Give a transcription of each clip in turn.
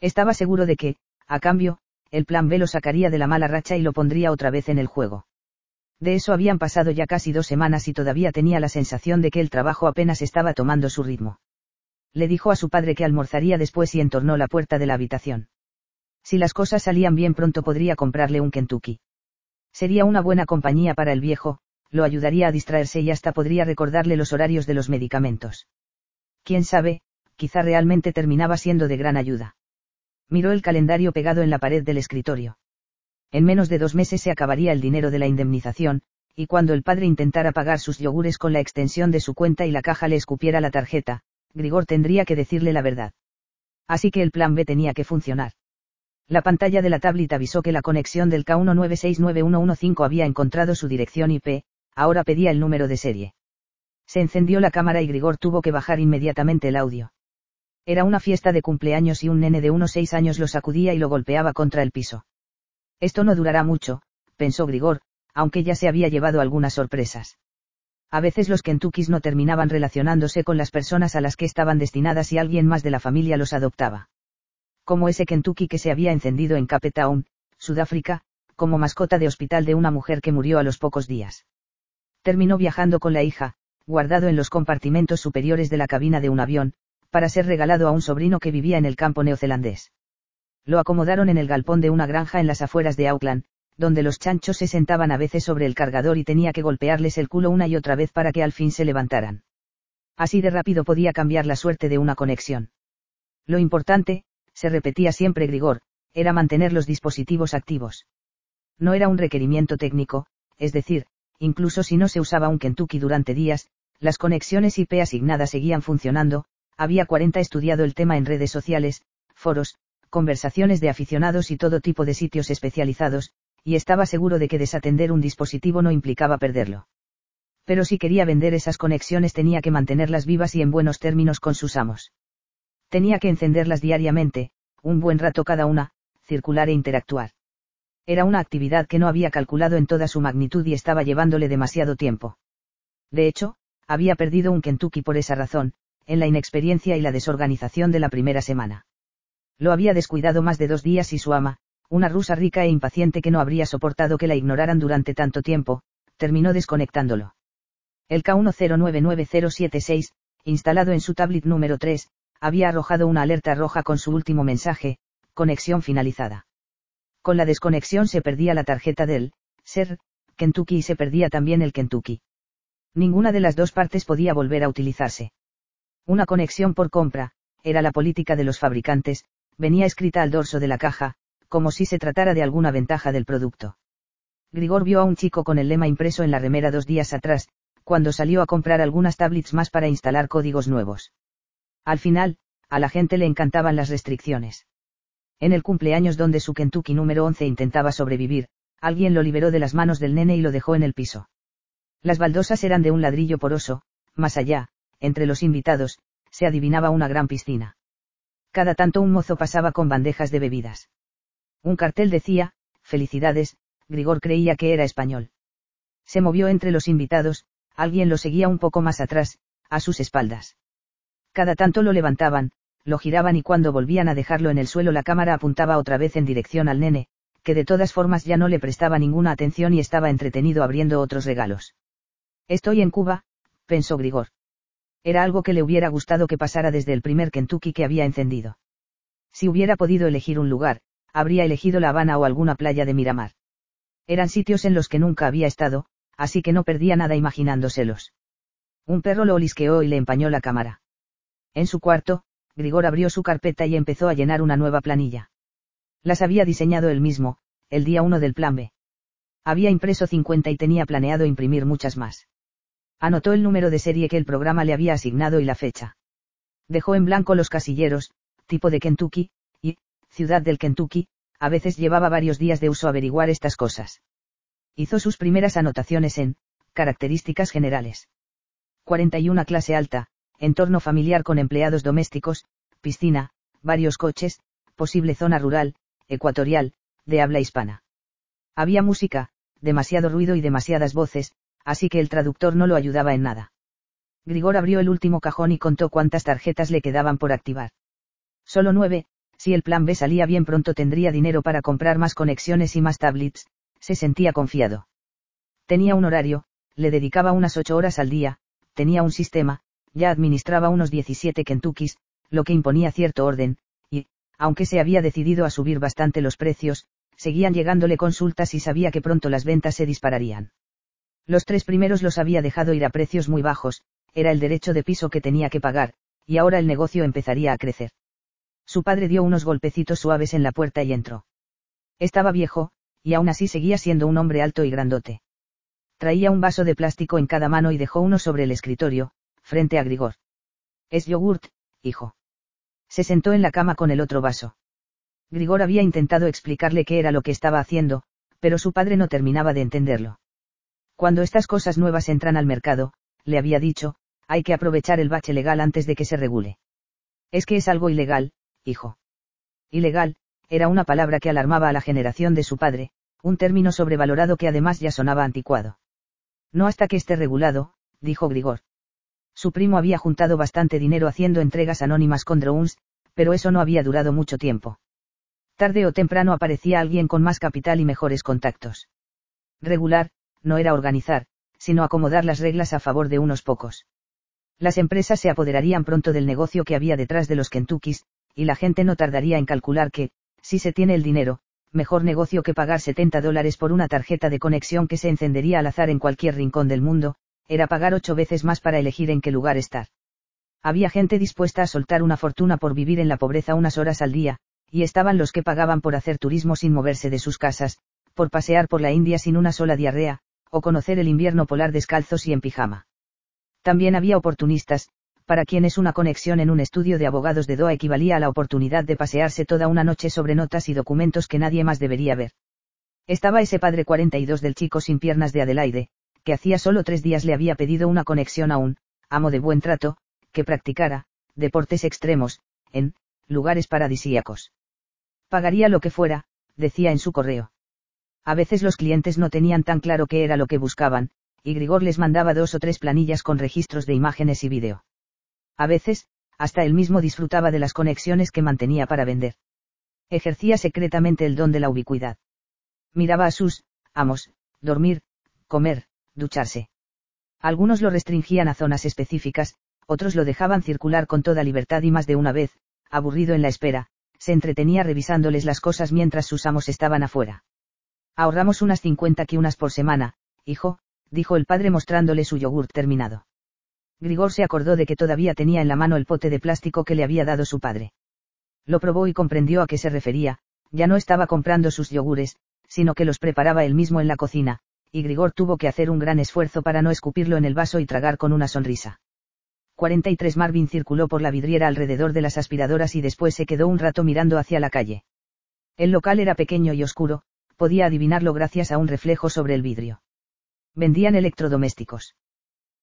Estaba seguro de que, a cambio, el plan B lo sacaría de la mala racha y lo pondría otra vez en el juego. De eso habían pasado ya casi dos semanas y todavía tenía la sensación de que el trabajo apenas estaba tomando su ritmo. Le dijo a su padre que almorzaría después y entornó la puerta de la habitación. Si las cosas salían bien pronto podría comprarle un Kentucky. Sería una buena compañía para el viejo, lo ayudaría a distraerse y hasta podría recordarle los horarios de los medicamentos. Quién sabe, quizá realmente terminaba siendo de gran ayuda. Miró el calendario pegado en la pared del escritorio. En menos de dos meses se acabaría el dinero de la indemnización, y cuando el padre intentara pagar sus yogures con la extensión de su cuenta y la caja le escupiera la tarjeta, Grigor tendría que decirle la verdad. Así que el plan B tenía que funcionar. La pantalla de la tablet avisó que la conexión del K1969115 había encontrado su dirección IP, ahora pedía el número de serie. Se encendió la cámara y Grigor tuvo que bajar inmediatamente el audio. Era una fiesta de cumpleaños y un nene de unos seis años lo sacudía y lo golpeaba contra el piso. Esto no durará mucho, pensó Grigor, aunque ya se había llevado algunas sorpresas. A veces los Kentuckys no terminaban relacionándose con las personas a las que estaban destinadas y alguien más de la familia los adoptaba. Como ese Kentucky que se había encendido en Cape Town, Sudáfrica, como mascota de hospital de una mujer que murió a los pocos días. Terminó viajando con la hija, guardado en los compartimentos superiores de la cabina de un avión, para ser regalado a un sobrino que vivía en el campo neozelandés lo acomodaron en el galpón de una granja en las afueras de Auckland, donde los chanchos se sentaban a veces sobre el cargador y tenía que golpearles el culo una y otra vez para que al fin se levantaran. Así de rápido podía cambiar la suerte de una conexión. Lo importante, se repetía siempre Grigor, era mantener los dispositivos activos. No era un requerimiento técnico, es decir, incluso si no se usaba un Kentucky durante días, las conexiones IP asignadas seguían funcionando, había 40 estudiado el tema en redes sociales, foros, conversaciones de aficionados y todo tipo de sitios especializados, y estaba seguro de que desatender un dispositivo no implicaba perderlo. Pero si quería vender esas conexiones tenía que mantenerlas vivas y en buenos términos con sus amos. Tenía que encenderlas diariamente, un buen rato cada una, circular e interactuar. Era una actividad que no había calculado en toda su magnitud y estaba llevándole demasiado tiempo. De hecho, había perdido un Kentucky por esa razón, en la inexperiencia y la desorganización de la primera semana. Lo había descuidado más de dos días y su ama, una rusa rica e impaciente que no habría soportado que la ignoraran durante tanto tiempo, terminó desconectándolo. El K109976, instalado en su tablet número 3, había arrojado una alerta roja con su último mensaje, conexión finalizada. Con la desconexión se perdía la tarjeta del, ser, Kentucky y se perdía también el Kentucky. Ninguna de las dos partes podía volver a utilizarse. Una conexión por compra, era la política de los fabricantes, venía escrita al dorso de la caja, como si se tratara de alguna ventaja del producto. Grigor vio a un chico con el lema impreso en la remera dos días atrás, cuando salió a comprar algunas tablets más para instalar códigos nuevos. Al final, a la gente le encantaban las restricciones. En el cumpleaños donde su Kentucky número 11 intentaba sobrevivir, alguien lo liberó de las manos del nene y lo dejó en el piso. Las baldosas eran de un ladrillo poroso, más allá, entre los invitados, se adivinaba una gran piscina. Cada tanto un mozo pasaba con bandejas de bebidas. Un cartel decía, Felicidades, Grigor creía que era español. Se movió entre los invitados, alguien lo seguía un poco más atrás, a sus espaldas. Cada tanto lo levantaban, lo giraban y cuando volvían a dejarlo en el suelo la cámara apuntaba otra vez en dirección al nene, que de todas formas ya no le prestaba ninguna atención y estaba entretenido abriendo otros regalos. Estoy en Cuba, pensó Grigor. Era algo que le hubiera gustado que pasara desde el primer Kentucky que había encendido. Si hubiera podido elegir un lugar, habría elegido La Habana o alguna playa de Miramar. Eran sitios en los que nunca había estado, así que no perdía nada imaginándoselos. Un perro lo olisqueó y le empañó la cámara. En su cuarto, Grigor abrió su carpeta y empezó a llenar una nueva planilla. Las había diseñado él mismo, el día uno del plan B. Había impreso 50 y tenía planeado imprimir muchas más. Anotó el número de serie que el programa le había asignado y la fecha. Dejó en blanco los casilleros, tipo de Kentucky, y, ciudad del Kentucky, a veces llevaba varios días de uso averiguar estas cosas. Hizo sus primeras anotaciones en, características generales. 41 clase alta, entorno familiar con empleados domésticos, piscina, varios coches, posible zona rural, ecuatorial, de habla hispana. Había música, demasiado ruido y demasiadas voces, así que el traductor no lo ayudaba en nada. Grigor abrió el último cajón y contó cuántas tarjetas le quedaban por activar. Solo nueve, Si el plan B salía bien pronto tendría dinero para comprar más conexiones y más tablets, se sentía confiado. Tenía un horario, le dedicaba unas ocho horas al día, tenía un sistema, ya administraba unos 17 Kentuckys, lo que imponía cierto orden, y, aunque se había decidido a subir bastante los precios, seguían llegándole consultas y sabía que pronto las ventas se dispararían. Los tres primeros los había dejado ir a precios muy bajos, era el derecho de piso que tenía que pagar, y ahora el negocio empezaría a crecer. Su padre dio unos golpecitos suaves en la puerta y entró. Estaba viejo, y aún así seguía siendo un hombre alto y grandote. Traía un vaso de plástico en cada mano y dejó uno sobre el escritorio, frente a Grigor. Es yogurt, hijo. Se sentó en la cama con el otro vaso. Grigor había intentado explicarle qué era lo que estaba haciendo, pero su padre no terminaba de entenderlo. Cuando estas cosas nuevas entran al mercado, le había dicho, hay que aprovechar el bache legal antes de que se regule. Es que es algo ilegal, hijo. Ilegal, era una palabra que alarmaba a la generación de su padre, un término sobrevalorado que además ya sonaba anticuado. No hasta que esté regulado, dijo Grigor. Su primo había juntado bastante dinero haciendo entregas anónimas con drones, pero eso no había durado mucho tiempo. Tarde o temprano aparecía alguien con más capital y mejores contactos. Regular, no era organizar, sino acomodar las reglas a favor de unos pocos. Las empresas se apoderarían pronto del negocio que había detrás de los Kentuckys, y la gente no tardaría en calcular que, si se tiene el dinero, mejor negocio que pagar 70 dólares por una tarjeta de conexión que se encendería al azar en cualquier rincón del mundo, era pagar ocho veces más para elegir en qué lugar estar. Había gente dispuesta a soltar una fortuna por vivir en la pobreza unas horas al día, y estaban los que pagaban por hacer turismo sin moverse de sus casas, por pasear por la India sin una sola diarrea, o conocer el invierno polar descalzos y en pijama. También había oportunistas, para quienes una conexión en un estudio de abogados de DOA equivalía a la oportunidad de pasearse toda una noche sobre notas y documentos que nadie más debería ver. Estaba ese padre 42 del chico sin piernas de Adelaide, que hacía solo tres días le había pedido una conexión a un, amo de buen trato, que practicara, deportes extremos, en, lugares paradisíacos. Pagaría lo que fuera, decía en su correo. A veces los clientes no tenían tan claro qué era lo que buscaban, y Grigor les mandaba dos o tres planillas con registros de imágenes y vídeo. A veces, hasta él mismo disfrutaba de las conexiones que mantenía para vender. Ejercía secretamente el don de la ubicuidad. Miraba a sus, amos, dormir, comer, ducharse. Algunos lo restringían a zonas específicas, otros lo dejaban circular con toda libertad y más de una vez, aburrido en la espera, se entretenía revisándoles las cosas mientras sus amos estaban afuera. Ahorramos unas 50 unas por semana, hijo, dijo el padre mostrándole su yogur terminado. Grigor se acordó de que todavía tenía en la mano el pote de plástico que le había dado su padre. Lo probó y comprendió a qué se refería, ya no estaba comprando sus yogures, sino que los preparaba él mismo en la cocina, y Grigor tuvo que hacer un gran esfuerzo para no escupirlo en el vaso y tragar con una sonrisa. 43 Marvin circuló por la vidriera alrededor de las aspiradoras y después se quedó un rato mirando hacia la calle. El local era pequeño y oscuro, podía adivinarlo gracias a un reflejo sobre el vidrio. Vendían electrodomésticos.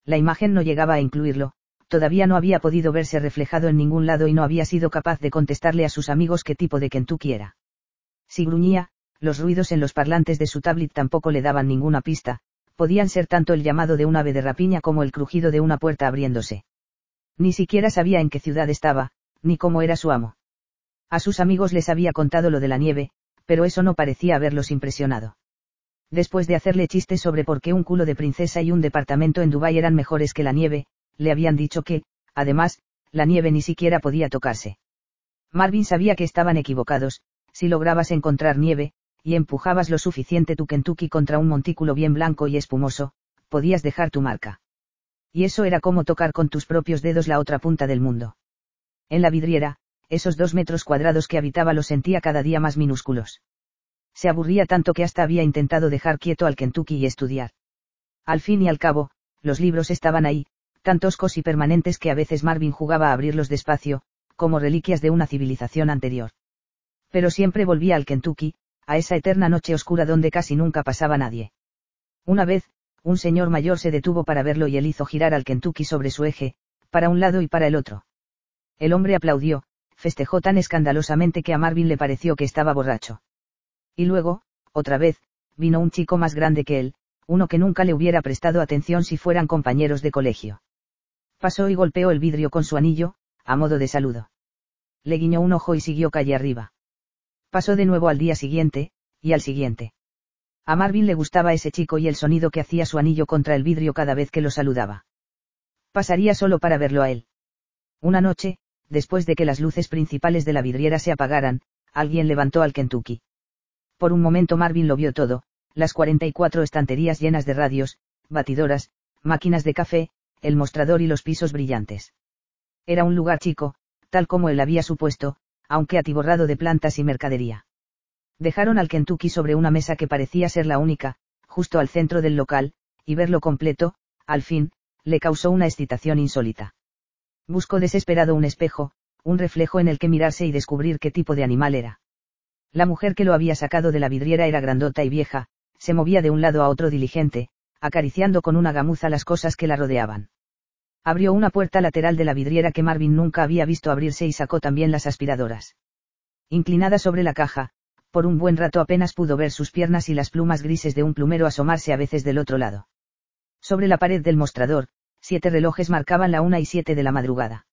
La imagen no llegaba a incluirlo, todavía no había podido verse reflejado en ningún lado y no había sido capaz de contestarle a sus amigos qué tipo de Kentucky era. Si gruñía, los ruidos en los parlantes de su tablet tampoco le daban ninguna pista, podían ser tanto el llamado de un ave de rapiña como el crujido de una puerta abriéndose. Ni siquiera sabía en qué ciudad estaba, ni cómo era su amo. A sus amigos les había contado lo de la nieve, pero eso no parecía haberlos impresionado. Después de hacerle chistes sobre por qué un culo de princesa y un departamento en Dubái eran mejores que la nieve, le habían dicho que, además, la nieve ni siquiera podía tocarse. Marvin sabía que estaban equivocados, si lograbas encontrar nieve, y empujabas lo suficiente tu Kentucky contra un montículo bien blanco y espumoso, podías dejar tu marca y eso era como tocar con tus propios dedos la otra punta del mundo. En la vidriera, esos dos metros cuadrados que habitaba los sentía cada día más minúsculos. Se aburría tanto que hasta había intentado dejar quieto al Kentucky y estudiar. Al fin y al cabo, los libros estaban ahí, tan toscos y permanentes que a veces Marvin jugaba a abrirlos despacio, como reliquias de una civilización anterior. Pero siempre volvía al Kentucky, a esa eterna noche oscura donde casi nunca pasaba nadie. Una vez, un señor mayor se detuvo para verlo y él hizo girar al Kentucky sobre su eje, para un lado y para el otro. El hombre aplaudió, festejó tan escandalosamente que a Marvin le pareció que estaba borracho. Y luego, otra vez, vino un chico más grande que él, uno que nunca le hubiera prestado atención si fueran compañeros de colegio. Pasó y golpeó el vidrio con su anillo, a modo de saludo. Le guiñó un ojo y siguió calle arriba. Pasó de nuevo al día siguiente, y al siguiente. A Marvin le gustaba ese chico y el sonido que hacía su anillo contra el vidrio cada vez que lo saludaba. Pasaría solo para verlo a él. Una noche, después de que las luces principales de la vidriera se apagaran, alguien levantó al Kentucky. Por un momento Marvin lo vio todo, las 44 estanterías llenas de radios, batidoras, máquinas de café, el mostrador y los pisos brillantes. Era un lugar chico, tal como él había supuesto, aunque atiborrado de plantas y mercadería. Dejaron al Kentucky sobre una mesa que parecía ser la única, justo al centro del local, y verlo completo, al fin, le causó una excitación insólita. Buscó desesperado un espejo, un reflejo en el que mirarse y descubrir qué tipo de animal era. La mujer que lo había sacado de la vidriera era grandota y vieja, se movía de un lado a otro diligente, acariciando con una gamuza las cosas que la rodeaban. Abrió una puerta lateral de la vidriera que Marvin nunca había visto abrirse y sacó también las aspiradoras. Inclinada sobre la caja, por un buen rato apenas pudo ver sus piernas y las plumas grises de un plumero asomarse a veces del otro lado. Sobre la pared del mostrador, siete relojes marcaban la una y siete de la madrugada.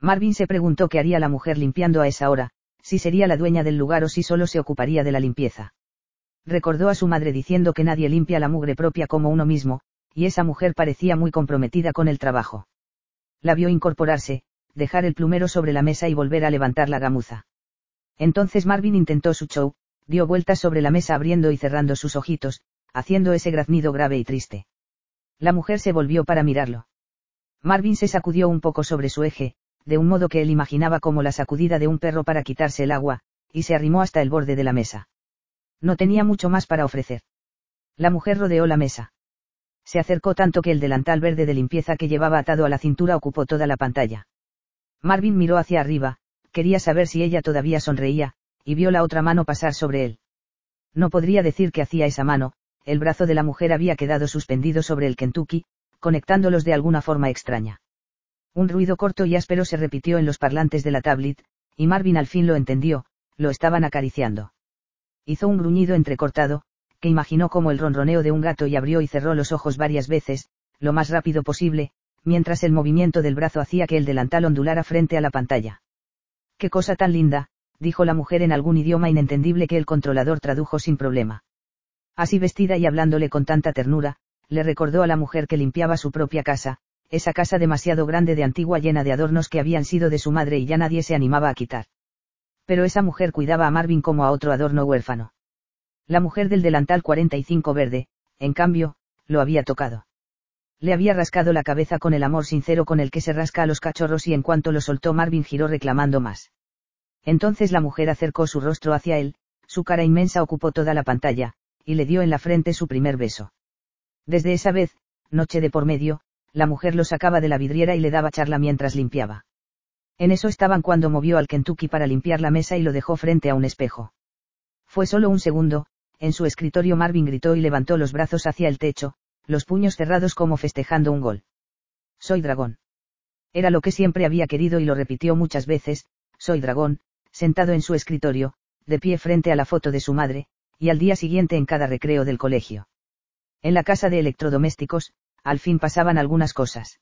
Marvin se preguntó qué haría la mujer limpiando a esa hora, si sería la dueña del lugar o si solo se ocuparía de la limpieza. Recordó a su madre diciendo que nadie limpia la mugre propia como uno mismo, y esa mujer parecía muy comprometida con el trabajo. La vio incorporarse, dejar el plumero sobre la mesa y volver a levantar la gamuza. Entonces Marvin intentó su show, dio vueltas sobre la mesa abriendo y cerrando sus ojitos, haciendo ese graznido grave y triste. La mujer se volvió para mirarlo. Marvin se sacudió un poco sobre su eje, de un modo que él imaginaba como la sacudida de un perro para quitarse el agua, y se arrimó hasta el borde de la mesa. No tenía mucho más para ofrecer. La mujer rodeó la mesa. Se acercó tanto que el delantal verde de limpieza que llevaba atado a la cintura ocupó toda la pantalla. Marvin miró hacia arriba, quería saber si ella todavía sonreía, y vio la otra mano pasar sobre él. No podría decir que hacía esa mano, el brazo de la mujer había quedado suspendido sobre el Kentucky, conectándolos de alguna forma extraña. Un ruido corto y áspero se repitió en los parlantes de la tablet, y Marvin al fin lo entendió, lo estaban acariciando. Hizo un gruñido entrecortado, que imaginó como el ronroneo de un gato y abrió y cerró los ojos varias veces, lo más rápido posible, mientras el movimiento del brazo hacía que el delantal ondulara frente a la pantalla. Qué cosa tan linda, dijo la mujer en algún idioma inentendible que el controlador tradujo sin problema. Así vestida y hablándole con tanta ternura, le recordó a la mujer que limpiaba su propia casa, esa casa demasiado grande de antigua llena de adornos que habían sido de su madre y ya nadie se animaba a quitar pero esa mujer cuidaba a Marvin como a otro adorno huérfano. La mujer del delantal 45 verde, en cambio, lo había tocado. Le había rascado la cabeza con el amor sincero con el que se rasca a los cachorros y en cuanto lo soltó Marvin giró reclamando más. Entonces la mujer acercó su rostro hacia él, su cara inmensa ocupó toda la pantalla, y le dio en la frente su primer beso. Desde esa vez, noche de por medio, la mujer lo sacaba de la vidriera y le daba charla mientras limpiaba. En eso estaban cuando movió al Kentucky para limpiar la mesa y lo dejó frente a un espejo. Fue solo un segundo, en su escritorio Marvin gritó y levantó los brazos hacia el techo, los puños cerrados como festejando un gol. Soy dragón. Era lo que siempre había querido y lo repitió muchas veces, soy dragón, sentado en su escritorio, de pie frente a la foto de su madre, y al día siguiente en cada recreo del colegio. En la casa de electrodomésticos, al fin pasaban algunas cosas.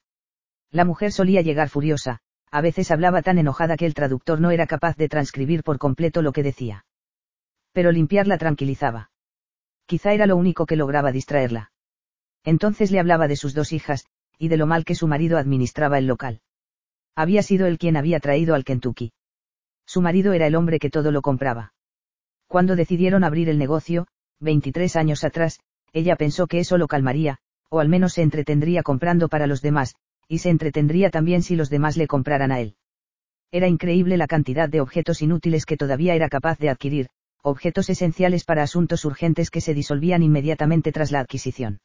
La mujer solía llegar furiosa, a veces hablaba tan enojada que el traductor no era capaz de transcribir por completo lo que decía. Pero limpiarla tranquilizaba. Quizá era lo único que lograba distraerla. Entonces le hablaba de sus dos hijas, y de lo mal que su marido administraba el local. Había sido él quien había traído al Kentucky. Su marido era el hombre que todo lo compraba. Cuando decidieron abrir el negocio, 23 años atrás, ella pensó que eso lo calmaría, o al menos se entretendría comprando para los demás, y se entretendría también si los demás le compraran a él. Era increíble la cantidad de objetos inútiles que todavía era capaz de adquirir, objetos esenciales para asuntos urgentes que se disolvían inmediatamente tras la adquisición.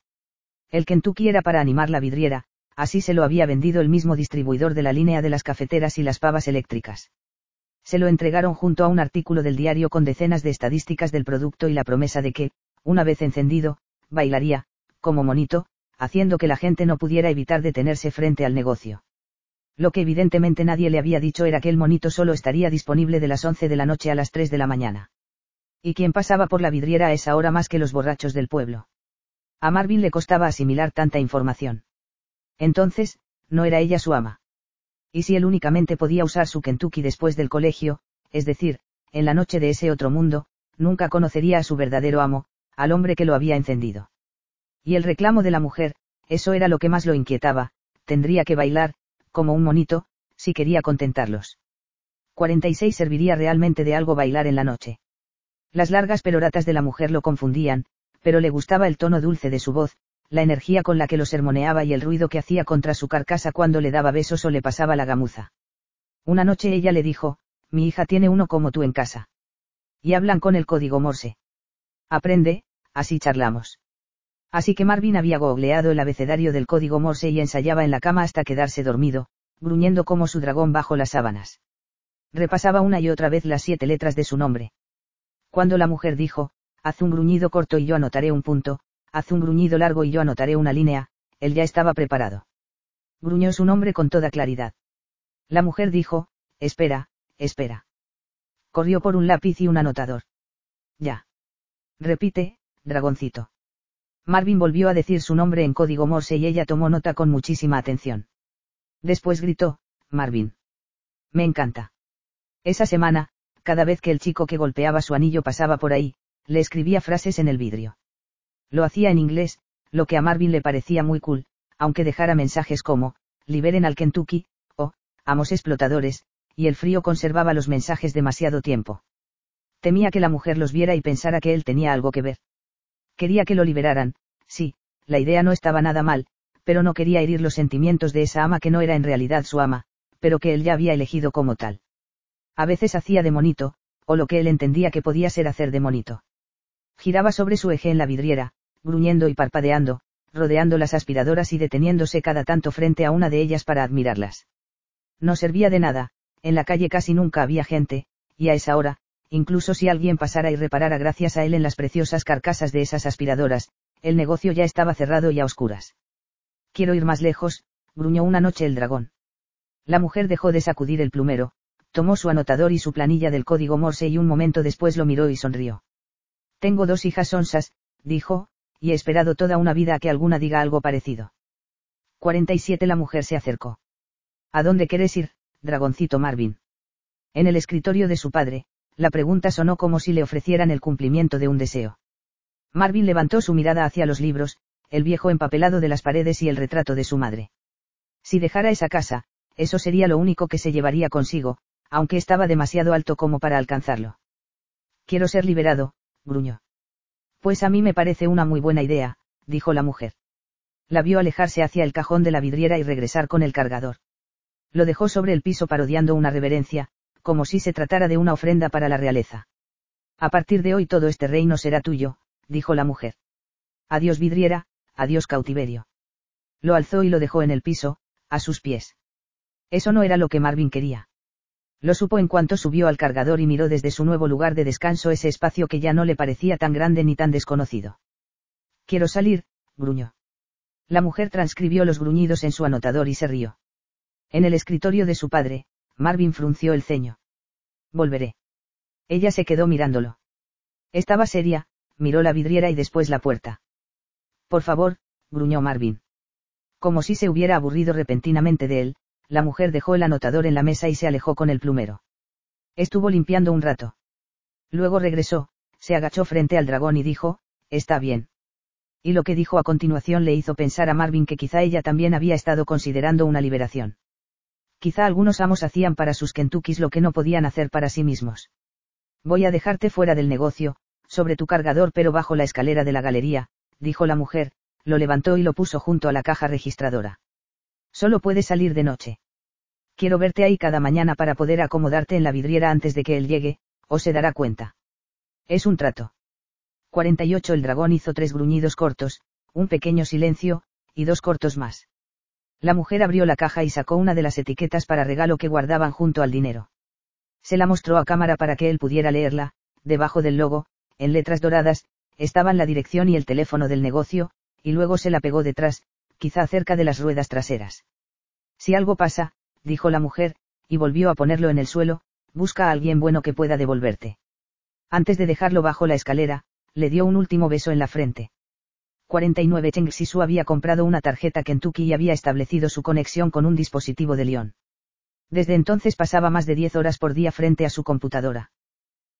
El Kentucky era para animar la vidriera, así se lo había vendido el mismo distribuidor de la línea de las cafeteras y las pavas eléctricas. Se lo entregaron junto a un artículo del diario con decenas de estadísticas del producto y la promesa de que, una vez encendido, bailaría, como monito, haciendo que la gente no pudiera evitar detenerse frente al negocio. Lo que evidentemente nadie le había dicho era que el monito solo estaría disponible de las 11 de la noche a las 3 de la mañana. ¿Y quién pasaba por la vidriera a esa hora más que los borrachos del pueblo? A Marvin le costaba asimilar tanta información. Entonces, no era ella su ama. Y si él únicamente podía usar su Kentucky después del colegio, es decir, en la noche de ese otro mundo, nunca conocería a su verdadero amo, al hombre que lo había encendido. Y el reclamo de la mujer, eso era lo que más lo inquietaba, tendría que bailar, como un monito, si quería contentarlos. 46 serviría realmente de algo bailar en la noche. Las largas peroratas de la mujer lo confundían, pero le gustaba el tono dulce de su voz, la energía con la que lo sermoneaba y el ruido que hacía contra su carcasa cuando le daba besos o le pasaba la gamuza. Una noche ella le dijo, mi hija tiene uno como tú en casa. Y hablan con el código Morse. Aprende, así charlamos. Así que Marvin había googleado el abecedario del código Morse y ensayaba en la cama hasta quedarse dormido, gruñendo como su dragón bajo las sábanas. Repasaba una y otra vez las siete letras de su nombre. Cuando la mujer dijo, haz un gruñido corto y yo anotaré un punto, haz un gruñido largo y yo anotaré una línea, él ya estaba preparado. Gruñó su nombre con toda claridad. La mujer dijo, espera, espera. Corrió por un lápiz y un anotador. Ya. Repite, dragoncito. Marvin volvió a decir su nombre en código Morse y ella tomó nota con muchísima atención. Después gritó, Marvin. Me encanta. Esa semana, cada vez que el chico que golpeaba su anillo pasaba por ahí, le escribía frases en el vidrio. Lo hacía en inglés, lo que a Marvin le parecía muy cool, aunque dejara mensajes como, liberen al Kentucky, o, amos explotadores, y el frío conservaba los mensajes demasiado tiempo. Temía que la mujer los viera y pensara que él tenía algo que ver. Quería que lo liberaran, sí, la idea no estaba nada mal, pero no quería herir los sentimientos de esa ama que no era en realidad su ama, pero que él ya había elegido como tal. A veces hacía de monito, o lo que él entendía que podía ser hacer de monito. Giraba sobre su eje en la vidriera, gruñendo y parpadeando, rodeando las aspiradoras y deteniéndose cada tanto frente a una de ellas para admirarlas. No servía de nada, en la calle casi nunca había gente, y a esa hora, incluso si alguien pasara y reparara gracias a él en las preciosas carcasas de esas aspiradoras, el negocio ya estaba cerrado y a oscuras. Quiero ir más lejos, gruñó una noche el dragón. La mujer dejó de sacudir el plumero, tomó su anotador y su planilla del código Morse y un momento después lo miró y sonrió. Tengo dos hijas onsas, dijo, y he esperado toda una vida a que alguna diga algo parecido. 47 La mujer se acercó. ¿A dónde querés ir, dragoncito Marvin? En el escritorio de su padre, la pregunta sonó como si le ofrecieran el cumplimiento de un deseo. Marvin levantó su mirada hacia los libros, el viejo empapelado de las paredes y el retrato de su madre. Si dejara esa casa, eso sería lo único que se llevaría consigo, aunque estaba demasiado alto como para alcanzarlo. Quiero ser liberado, gruñó. Pues a mí me parece una muy buena idea, dijo la mujer. La vio alejarse hacia el cajón de la vidriera y regresar con el cargador. Lo dejó sobre el piso parodiando una reverencia, como si se tratara de una ofrenda para la realeza. A partir de hoy todo este reino será tuyo, dijo la mujer. Adiós vidriera, adiós cautiverio. Lo alzó y lo dejó en el piso, a sus pies. Eso no era lo que Marvin quería. Lo supo en cuanto subió al cargador y miró desde su nuevo lugar de descanso ese espacio que ya no le parecía tan grande ni tan desconocido. Quiero salir, gruñó. La mujer transcribió los gruñidos en su anotador y se rió. En el escritorio de su padre, Marvin frunció el ceño. Volveré. Ella se quedó mirándolo. Estaba seria, miró la vidriera y después la puerta. Por favor, gruñó Marvin. Como si se hubiera aburrido repentinamente de él, la mujer dejó el anotador en la mesa y se alejó con el plumero. Estuvo limpiando un rato. Luego regresó, se agachó frente al dragón y dijo, está bien. Y lo que dijo a continuación le hizo pensar a Marvin que quizá ella también había estado considerando una liberación. Quizá algunos amos hacían para sus Kentuckys lo que no podían hacer para sí mismos. Voy a dejarte fuera del negocio, sobre tu cargador pero bajo la escalera de la galería, dijo la mujer, lo levantó y lo puso junto a la caja registradora. Solo puedes salir de noche. Quiero verte ahí cada mañana para poder acomodarte en la vidriera antes de que él llegue, o se dará cuenta. Es un trato. 48 El dragón hizo tres gruñidos cortos, un pequeño silencio, y dos cortos más. La mujer abrió la caja y sacó una de las etiquetas para regalo que guardaban junto al dinero. Se la mostró a cámara para que él pudiera leerla, debajo del logo, en letras doradas, estaban la dirección y el teléfono del negocio, y luego se la pegó detrás, quizá cerca de las ruedas traseras. Si algo pasa, dijo la mujer, y volvió a ponerlo en el suelo, busca a alguien bueno que pueda devolverte. Antes de dejarlo bajo la escalera, le dio un último beso en la frente. 49 Cheng Sisu había comprado una tarjeta Kentucky y había establecido su conexión con un dispositivo de Lyon. Desde entonces pasaba más de 10 horas por día frente a su computadora.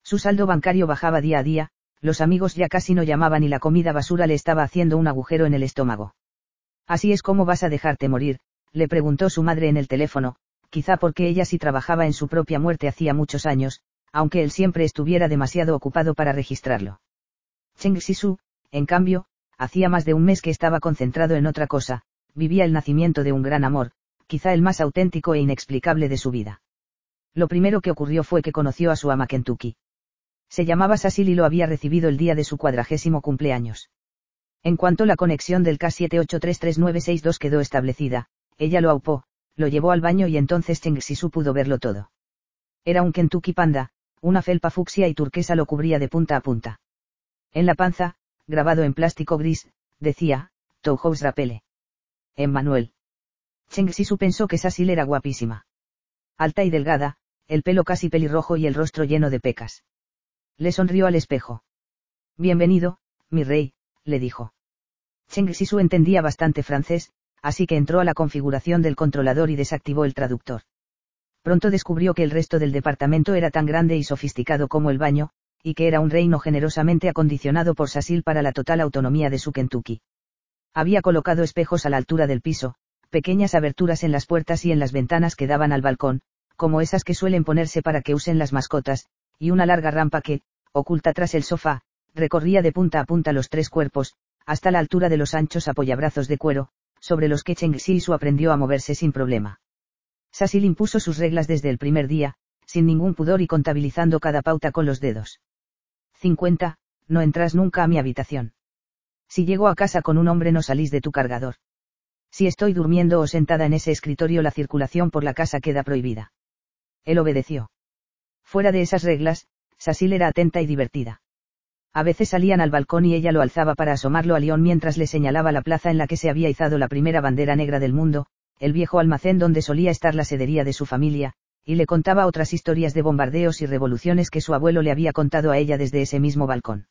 Su saldo bancario bajaba día a día, los amigos ya casi no llamaban y la comida basura le estaba haciendo un agujero en el estómago. Así es como vas a dejarte morir, le preguntó su madre en el teléfono, quizá porque ella sí trabajaba en su propia muerte hacía muchos años, aunque él siempre estuviera demasiado ocupado para registrarlo. Cheng Sisu, en cambio, hacía más de un mes que estaba concentrado en otra cosa, vivía el nacimiento de un gran amor, quizá el más auténtico e inexplicable de su vida. Lo primero que ocurrió fue que conoció a su ama Kentucky. Se llamaba Sasil y lo había recibido el día de su cuadragésimo cumpleaños. En cuanto la conexión del K78339662 quedó establecida, ella lo aupó, lo llevó al baño y entonces Cheng Sisu pudo verlo todo. Era un Kentucky Panda, una felpa fucsia y turquesa lo cubría de punta a punta. En la panza, grabado en plástico gris, decía, Touhouse Rapele. Emmanuel. Cheng Sisu pensó que Sasil era guapísima. Alta y delgada, el pelo casi pelirrojo y el rostro lleno de pecas. Le sonrió al espejo. Bienvenido, mi rey, le dijo. Cheng Sisu entendía bastante francés, así que entró a la configuración del controlador y desactivó el traductor. Pronto descubrió que el resto del departamento era tan grande y sofisticado como el baño, y que era un reino generosamente acondicionado por Sasil para la total autonomía de su Kentucky. Había colocado espejos a la altura del piso, pequeñas aberturas en las puertas y en las ventanas que daban al balcón, como esas que suelen ponerse para que usen las mascotas, y una larga rampa que, oculta tras el sofá, recorría de punta a punta los tres cuerpos, hasta la altura de los anchos apoyabrazos de cuero, sobre los que Cheng Xisu aprendió a moverse sin problema. Sasil impuso sus reglas desde el primer día, sin ningún pudor y contabilizando cada pauta con los dedos. 50. No entras nunca a mi habitación. Si llego a casa con un hombre no salís de tu cargador. Si estoy durmiendo o sentada en ese escritorio la circulación por la casa queda prohibida. Él obedeció. Fuera de esas reglas, Sasil era atenta y divertida. A veces salían al balcón y ella lo alzaba para asomarlo a León mientras le señalaba la plaza en la que se había izado la primera bandera negra del mundo, el viejo almacén donde solía estar la sedería de su familia, y le contaba otras historias de bombardeos y revoluciones que su abuelo le había contado a ella desde ese mismo balcón.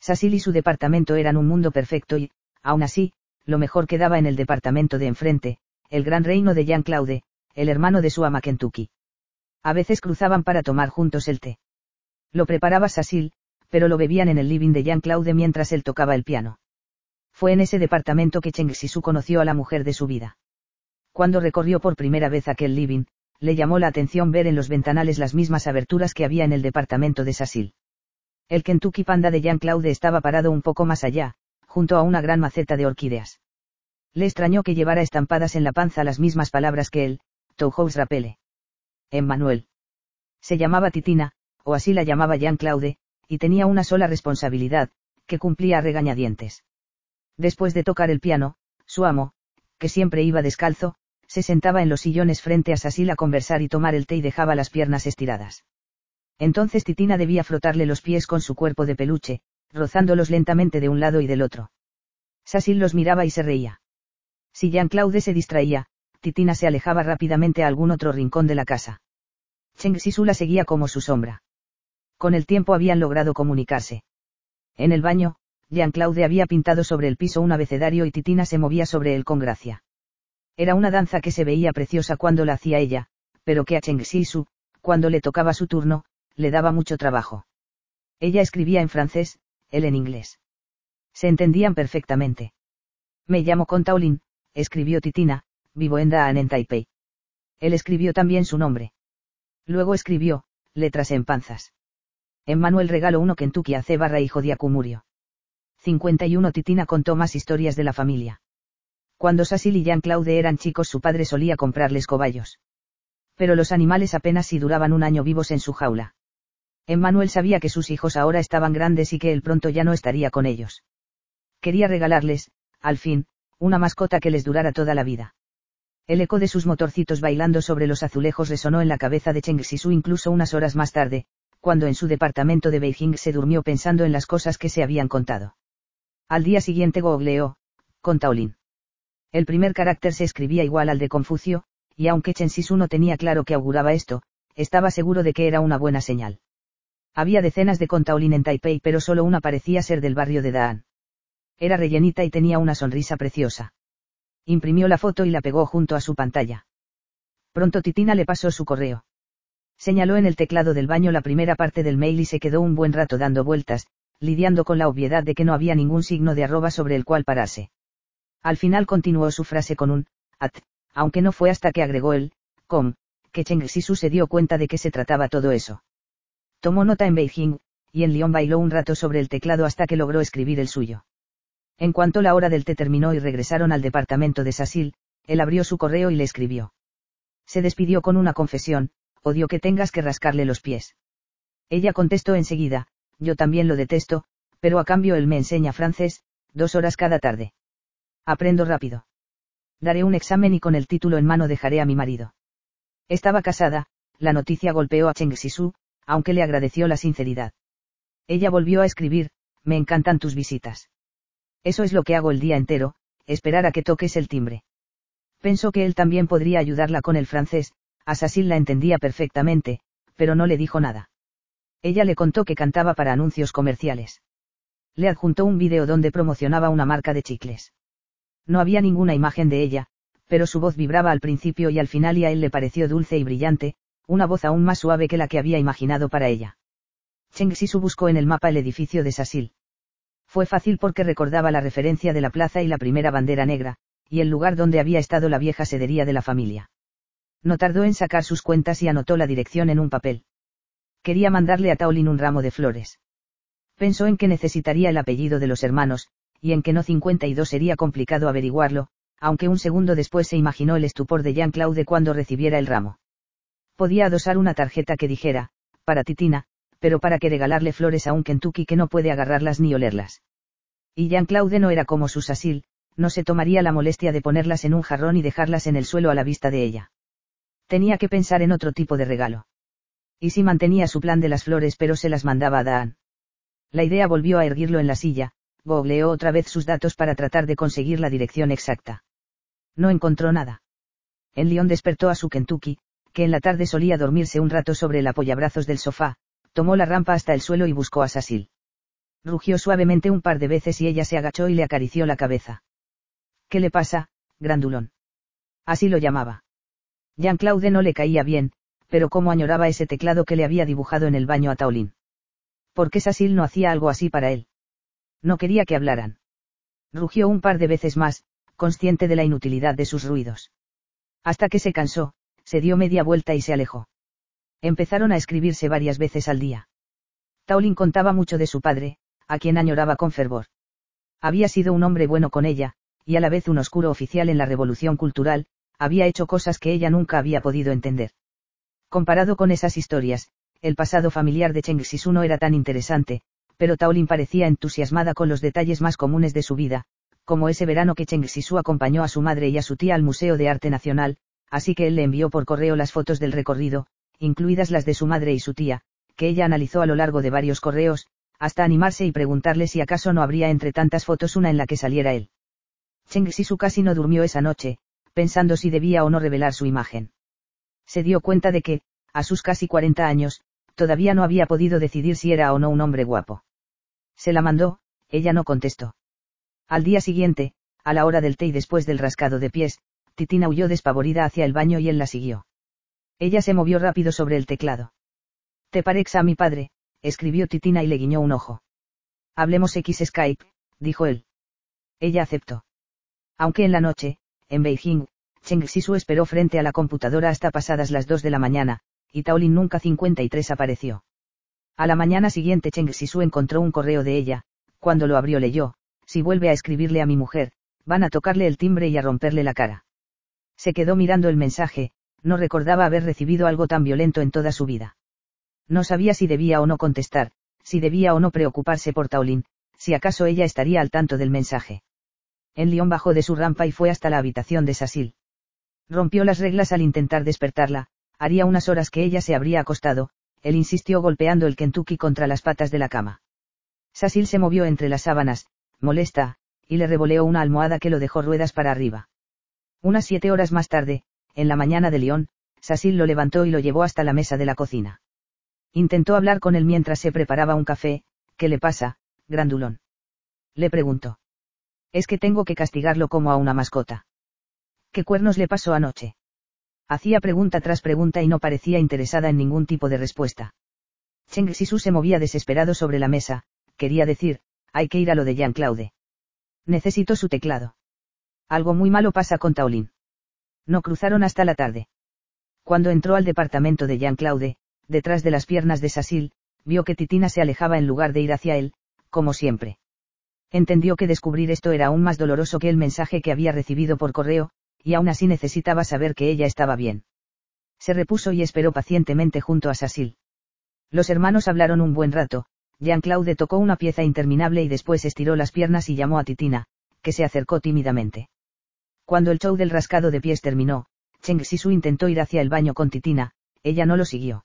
Sasil y su departamento eran un mundo perfecto y, aún así, lo mejor quedaba en el departamento de enfrente, el gran reino de Jean Claude, el hermano de su ama Kentucky. A veces cruzaban para tomar juntos el té. Lo preparaba Sasil, pero lo bebían en el living de Jean Claude mientras él tocaba el piano. Fue en ese departamento que Cheng Sisu conoció a la mujer de su vida. Cuando recorrió por primera vez aquel living, le llamó la atención ver en los ventanales las mismas aberturas que había en el departamento de Sasil. El Kentucky Panda de Jean Claude estaba parado un poco más allá, junto a una gran maceta de orquídeas. Le extrañó que llevara estampadas en la panza las mismas palabras que él, Touhouse Rapele. Emmanuel. Se llamaba Titina, o así la llamaba Jean Claude, y tenía una sola responsabilidad, que cumplía a regañadientes. Después de tocar el piano, su amo, que siempre iba descalzo, se sentaba en los sillones frente a Sasil a conversar y tomar el té y dejaba las piernas estiradas. Entonces Titina debía frotarle los pies con su cuerpo de peluche, rozándolos lentamente de un lado y del otro. Sasil los miraba y se reía. Si Jean Claude se distraía, Titina se alejaba rápidamente a algún otro rincón de la casa. Cheng Sisu la seguía como su sombra. Con el tiempo habían logrado comunicarse. En el baño, Jean-Claude había pintado sobre el piso un abecedario y Titina se movía sobre él con gracia. Era una danza que se veía preciosa cuando la hacía ella, pero que a Cheng Sisu, cuando le tocaba su turno, le daba mucho trabajo. Ella escribía en francés, él en inglés. Se entendían perfectamente. Me llamo Contaulin, escribió Titina, vivo en Daan en Taipei. Él escribió también su nombre. Luego escribió, letras en panzas. Emmanuel regaló uno Kentucky a C barra hijo de Acumurio. 51 Titina contó más historias de la familia. Cuando Sasil y Jean Claude eran chicos su padre solía comprarles cobayos. Pero los animales apenas si duraban un año vivos en su jaula. Emmanuel sabía que sus hijos ahora estaban grandes y que él pronto ya no estaría con ellos. Quería regalarles, al fin, una mascota que les durara toda la vida. El eco de sus motorcitos bailando sobre los azulejos resonó en la cabeza de Cheng Sisu incluso unas horas más tarde, cuando en su departamento de Beijing se durmió pensando en las cosas que se habían contado. Al día siguiente googleó, con Taolin. El primer carácter se escribía igual al de Confucio, y aunque Chen Sisu no tenía claro que auguraba esto, estaba seguro de que era una buena señal. Había decenas de Contaolin en Taipei pero solo una parecía ser del barrio de Daan. Era rellenita y tenía una sonrisa preciosa. Imprimió la foto y la pegó junto a su pantalla. Pronto Titina le pasó su correo. Señaló en el teclado del baño la primera parte del mail y se quedó un buen rato dando vueltas, lidiando con la obviedad de que no había ningún signo de arroba sobre el cual pararse. Al final continuó su frase con un at, aunque no fue hasta que agregó el com, que Cheng Sisu se dio cuenta de que se trataba todo eso. Tomó nota en Beijing, y en Lyon bailó un rato sobre el teclado hasta que logró escribir el suyo. En cuanto la hora del té terminó y regresaron al departamento de Sasil, él abrió su correo y le escribió. Se despidió con una confesión, odio que tengas que rascarle los pies. Ella contestó enseguida, yo también lo detesto, pero a cambio él me enseña francés, dos horas cada tarde. Aprendo rápido. Daré un examen y con el título en mano dejaré a mi marido. Estaba casada, la noticia golpeó a Cheng Sisu, aunque le agradeció la sinceridad. Ella volvió a escribir, me encantan tus visitas. Eso es lo que hago el día entero, esperar a que toques el timbre. Pensó que él también podría ayudarla con el francés, Assassin la entendía perfectamente, pero no le dijo nada. Ella le contó que cantaba para anuncios comerciales. Le adjuntó un vídeo donde promocionaba una marca de chicles. No había ninguna imagen de ella, pero su voz vibraba al principio y al final y a él le pareció dulce y brillante, una voz aún más suave que la que había imaginado para ella. Cheng Sisu buscó en el mapa el edificio de Sasil. Fue fácil porque recordaba la referencia de la plaza y la primera bandera negra, y el lugar donde había estado la vieja sedería de la familia. No tardó en sacar sus cuentas y anotó la dirección en un papel. Quería mandarle a Taolin un ramo de flores. Pensó en que necesitaría el apellido de los hermanos, y en que no 52 sería complicado averiguarlo, aunque un segundo después se imaginó el estupor de Jean-Claude cuando recibiera el ramo. Podía adosar una tarjeta que dijera, para Titina, pero para que regalarle flores a un Kentucky que no puede agarrarlas ni olerlas. Y Jean-Claude no era como sus asil, no se tomaría la molestia de ponerlas en un jarrón y dejarlas en el suelo a la vista de ella. Tenía que pensar en otro tipo de regalo. Y si mantenía su plan de las flores pero se las mandaba a Dan. La idea volvió a erguirlo en la silla, googleó otra vez sus datos para tratar de conseguir la dirección exacta. No encontró nada. En Lyon despertó a su Kentucky, que en la tarde solía dormirse un rato sobre el apoyabrazos del sofá, tomó la rampa hasta el suelo y buscó a Sasil. Rugió suavemente un par de veces y ella se agachó y le acarició la cabeza. ¿Qué le pasa, grandulón? Así lo llamaba. Jean-Claude no le caía bien, pero cómo añoraba ese teclado que le había dibujado en el baño a Taulín. ¿Por qué Sasil no hacía algo así para él? No quería que hablaran. Rugió un par de veces más, consciente de la inutilidad de sus ruidos. Hasta que se cansó, se dio media vuelta y se alejó. Empezaron a escribirse varias veces al día. Taulin contaba mucho de su padre, a quien añoraba con fervor. Había sido un hombre bueno con ella, y a la vez un oscuro oficial en la revolución cultural, había hecho cosas que ella nunca había podido entender. Comparado con esas historias, el pasado familiar de Cheng Sisu no era tan interesante, pero Taolin parecía entusiasmada con los detalles más comunes de su vida, como ese verano que Cheng Sisu acompañó a su madre y a su tía al Museo de Arte Nacional, así que él le envió por correo las fotos del recorrido, incluidas las de su madre y su tía, que ella analizó a lo largo de varios correos, hasta animarse y preguntarle si acaso no habría entre tantas fotos una en la que saliera él. Cheng Sisu casi no durmió esa noche, pensando si debía o no revelar su imagen. Se dio cuenta de que, a sus casi 40 años, todavía no había podido decidir si era o no un hombre guapo. Se la mandó, ella no contestó. Al día siguiente, a la hora del té y después del rascado de pies, Titina huyó despavorida hacia el baño y él la siguió. Ella se movió rápido sobre el teclado. Te parexa a mi padre, escribió Titina y le guiñó un ojo. Hablemos X Skype, dijo él. Ella aceptó. Aunque en la noche, en Beijing, Cheng Sisu esperó frente a la computadora hasta pasadas las 2 de la mañana, y Taolin nunca 53 apareció. A la mañana siguiente Cheng Sisu encontró un correo de ella, cuando lo abrió leyó, si vuelve a escribirle a mi mujer, van a tocarle el timbre y a romperle la cara. Se quedó mirando el mensaje, no recordaba haber recibido algo tan violento en toda su vida. No sabía si debía o no contestar, si debía o no preocuparse por Taolin, si acaso ella estaría al tanto del mensaje. En Lyon bajó de su rampa y fue hasta la habitación de Sasil. Rompió las reglas al intentar despertarla, haría unas horas que ella se habría acostado, él insistió golpeando el Kentucky contra las patas de la cama. Sasil se movió entre las sábanas, molesta, y le revoleó una almohada que lo dejó ruedas para arriba. Unas siete horas más tarde, en la mañana de León, Sasil lo levantó y lo llevó hasta la mesa de la cocina. Intentó hablar con él mientras se preparaba un café, ¿qué le pasa, grandulón? Le preguntó. Es que tengo que castigarlo como a una mascota. ¿Qué cuernos le pasó anoche? Hacía pregunta tras pregunta y no parecía interesada en ningún tipo de respuesta. Cheng Sisu se movía desesperado sobre la mesa, quería decir, hay que ir a lo de Jean-Claude. Necesito su teclado. Algo muy malo pasa con Taolin. No cruzaron hasta la tarde. Cuando entró al departamento de Jean-Claude, detrás de las piernas de Sasil, vio que Titina se alejaba en lugar de ir hacia él, como siempre. Entendió que descubrir esto era aún más doloroso que el mensaje que había recibido por correo, y aún así necesitaba saber que ella estaba bien. Se repuso y esperó pacientemente junto a Sasil. Los hermanos hablaron un buen rato, Jean-Claude tocó una pieza interminable y después estiró las piernas y llamó a Titina, que se acercó tímidamente. Cuando el show del rascado de pies terminó, Cheng Sisu intentó ir hacia el baño con Titina, ella no lo siguió.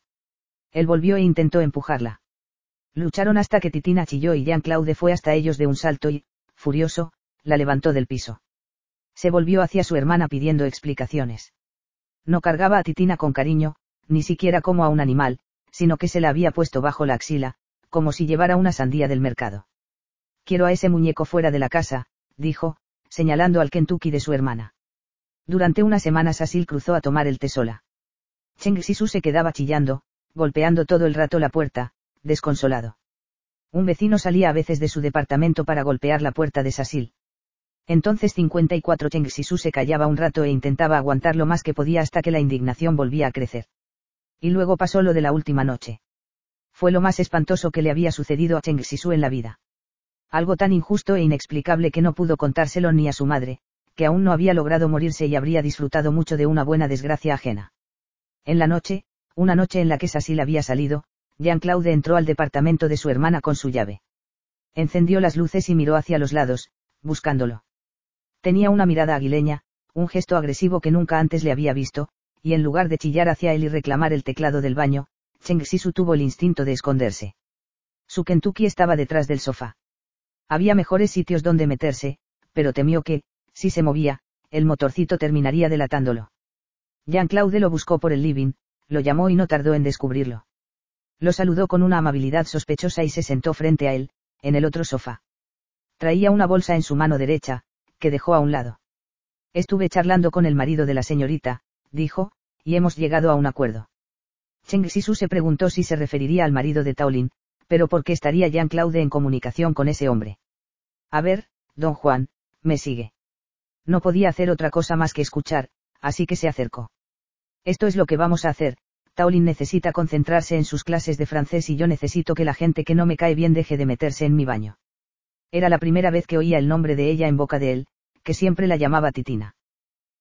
Él volvió e intentó empujarla. Lucharon hasta que Titina chilló y Jean-Claude fue hasta ellos de un salto y, furioso, la levantó del piso. Se volvió hacia su hermana pidiendo explicaciones. No cargaba a Titina con cariño, ni siquiera como a un animal, sino que se la había puesto bajo la axila, como si llevara una sandía del mercado. Quiero a ese muñeco fuera de la casa, dijo, señalando al Kentucky de su hermana. Durante unas semanas Asil cruzó a tomar el té sola. Cheng Sisu se quedaba chillando, golpeando todo el rato la puerta, desconsolado. Un vecino salía a veces de su departamento para golpear la puerta de Sasil. Entonces 54 Cheng Sisu se callaba un rato e intentaba aguantar lo más que podía hasta que la indignación volvía a crecer. Y luego pasó lo de la última noche. Fue lo más espantoso que le había sucedido a Cheng Sisu en la vida. Algo tan injusto e inexplicable que no pudo contárselo ni a su madre, que aún no había logrado morirse y habría disfrutado mucho de una buena desgracia ajena. En la noche, una noche en la que Sasil había salido, Jean-Claude entró al departamento de su hermana con su llave. Encendió las luces y miró hacia los lados, buscándolo. Tenía una mirada aguileña, un gesto agresivo que nunca antes le había visto, y en lugar de chillar hacia él y reclamar el teclado del baño, Cheng Sisu tuvo el instinto de esconderse. Su Kentucky estaba detrás del sofá. Había mejores sitios donde meterse, pero temió que, si se movía, el motorcito terminaría delatándolo. Jean-Claude lo buscó por el living, lo llamó y no tardó en descubrirlo. Lo saludó con una amabilidad sospechosa y se sentó frente a él, en el otro sofá. Traía una bolsa en su mano derecha, que dejó a un lado. Estuve charlando con el marido de la señorita, dijo, y hemos llegado a un acuerdo. Cheng Sisu se preguntó si se referiría al marido de Taolin, pero ¿por qué estaría Jean-Claude en comunicación con ese hombre? A ver, don Juan, me sigue. No podía hacer otra cosa más que escuchar, así que se acercó. Esto es lo que vamos a hacer, Taolin necesita concentrarse en sus clases de francés y yo necesito que la gente que no me cae bien deje de meterse en mi baño. Era la primera vez que oía el nombre de ella en boca de él, que siempre la llamaba Titina.